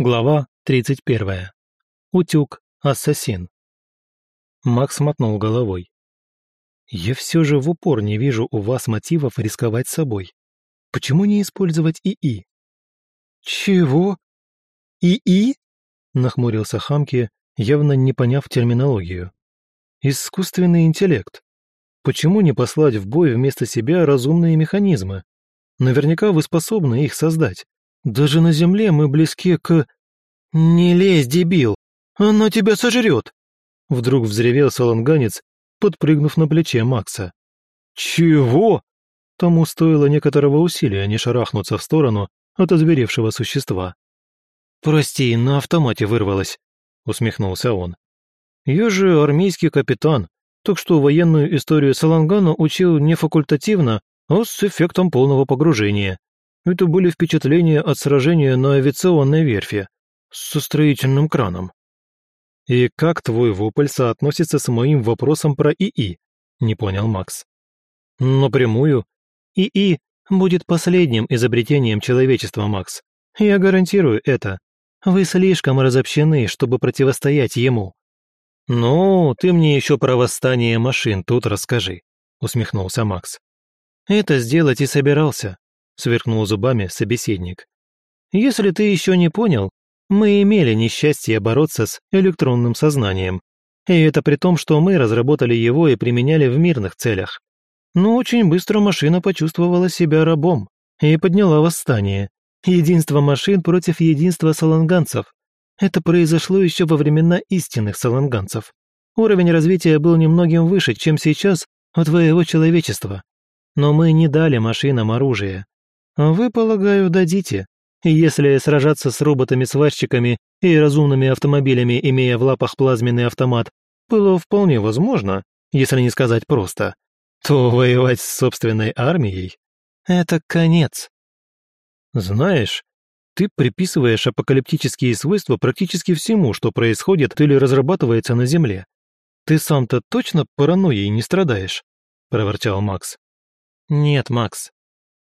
Глава 31. Утюг. Ассасин. Макс мотнул головой. «Я все же в упор не вижу у вас мотивов рисковать собой. Почему не использовать ИИ?» «Чего? ИИ?» — нахмурился Хамки, явно не поняв терминологию. «Искусственный интеллект. Почему не послать в бой вместо себя разумные механизмы? Наверняка вы способны их создать. Даже на земле мы близки к... «Не лезь, дебил! Оно тебя сожрет!» Вдруг взревел саланганец, подпрыгнув на плече Макса. «Чего?» Тому стоило некоторого усилия не шарахнуться в сторону от озверевшего существа. «Прости, на автомате вырвалось», — усмехнулся он. «Я же армейский капитан, так что военную историю Салангана учил не факультативно, а с эффектом полного погружения. Это были впечатления от сражения на авиационной верфи со строительным краном. «И как твой вопль соотносится с моим вопросом про ИИ?» – не понял Макс. «Напрямую. ИИ будет последним изобретением человечества, Макс. Я гарантирую это. Вы слишком разобщены, чтобы противостоять ему». «Ну, ты мне еще про восстание машин тут расскажи», – усмехнулся Макс. «Это сделать и собирался сверкнул зубами собеседник. «Если ты еще не понял, мы имели несчастье бороться с электронным сознанием. И это при том, что мы разработали его и применяли в мирных целях. Но очень быстро машина почувствовала себя рабом и подняла восстание. Единство машин против единства саланганцев. Это произошло еще во времена истинных саланганцев. Уровень развития был немногим выше, чем сейчас у твоего человечества. Но мы не дали машинам оружие. Вы, полагаю, дадите. Если сражаться с роботами-сварщиками и разумными автомобилями, имея в лапах плазменный автомат, было вполне возможно, если не сказать просто, то воевать с собственной армией — это конец. Знаешь, ты приписываешь апокалиптические свойства практически всему, что происходит или разрабатывается на Земле. Ты сам-то точно паранойей не страдаешь? проворчал Макс. Нет, Макс,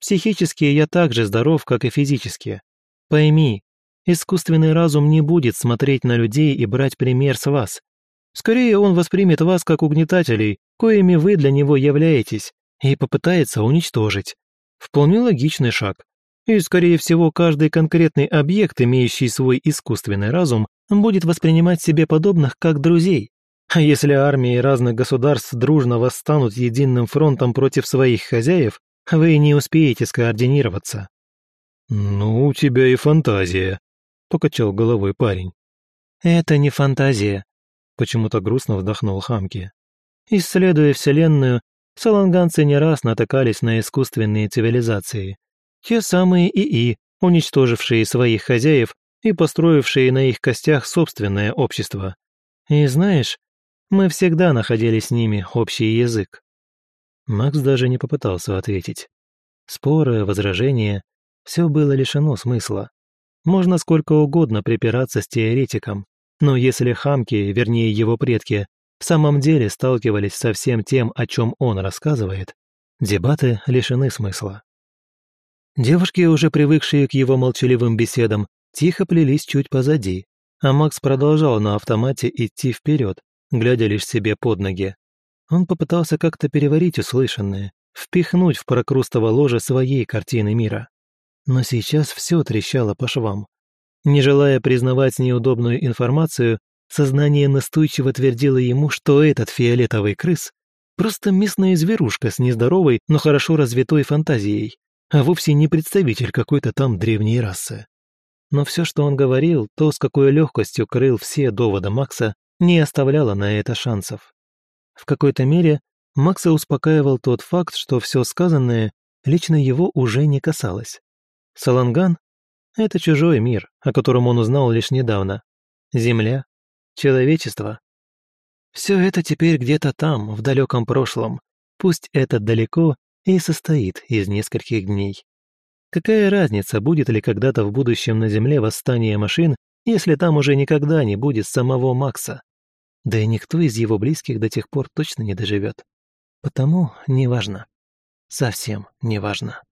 Психически я так же здоров, как и физически. Пойми, искусственный разум не будет смотреть на людей и брать пример с вас. Скорее он воспримет вас как угнетателей, коими вы для него являетесь, и попытается уничтожить. Вполне логичный шаг. И, скорее всего, каждый конкретный объект, имеющий свой искусственный разум, будет воспринимать себе подобных как друзей. А если армии разных государств дружно восстанут единым фронтом против своих хозяев, вы не успеете скоординироваться». «Ну, у тебя и фантазия», — покачал головой парень. «Это не фантазия», — почему-то грустно вздохнул Хамки. «Исследуя Вселенную, саланганцы не раз натыкались на искусственные цивилизации. Те самые ИИ, уничтожившие своих хозяев и построившие на их костях собственное общество. И знаешь, мы всегда находили с ними общий язык. Макс даже не попытался ответить. Споры, возражения – все было лишено смысла. Можно сколько угодно припираться с теоретиком, но если хамки, вернее его предки, в самом деле сталкивались со всем тем, о чем он рассказывает, дебаты лишены смысла. Девушки, уже привыкшие к его молчаливым беседам, тихо плелись чуть позади, а Макс продолжал на автомате идти вперед, глядя лишь себе под ноги. Он попытался как-то переварить услышанное, впихнуть в прокрустово ложе своей картины мира. Но сейчас все трещало по швам. Не желая признавать неудобную информацию, сознание настойчиво твердило ему, что этот фиолетовый крыс – просто местная зверушка с нездоровой, но хорошо развитой фантазией, а вовсе не представитель какой-то там древней расы. Но все, что он говорил, то, с какой легкостью крыл все доводы Макса, не оставляло на это шансов. В какой-то мере Макса успокаивал тот факт, что все сказанное лично его уже не касалось. Саланган — это чужой мир, о котором он узнал лишь недавно. Земля, человечество. Все это теперь где-то там, в далеком прошлом. Пусть это далеко и состоит из нескольких дней. Какая разница, будет ли когда-то в будущем на Земле восстание машин, если там уже никогда не будет самого Макса? Да и никто из его близких до тех пор точно не доживет. Потому неважно. Совсем неважно.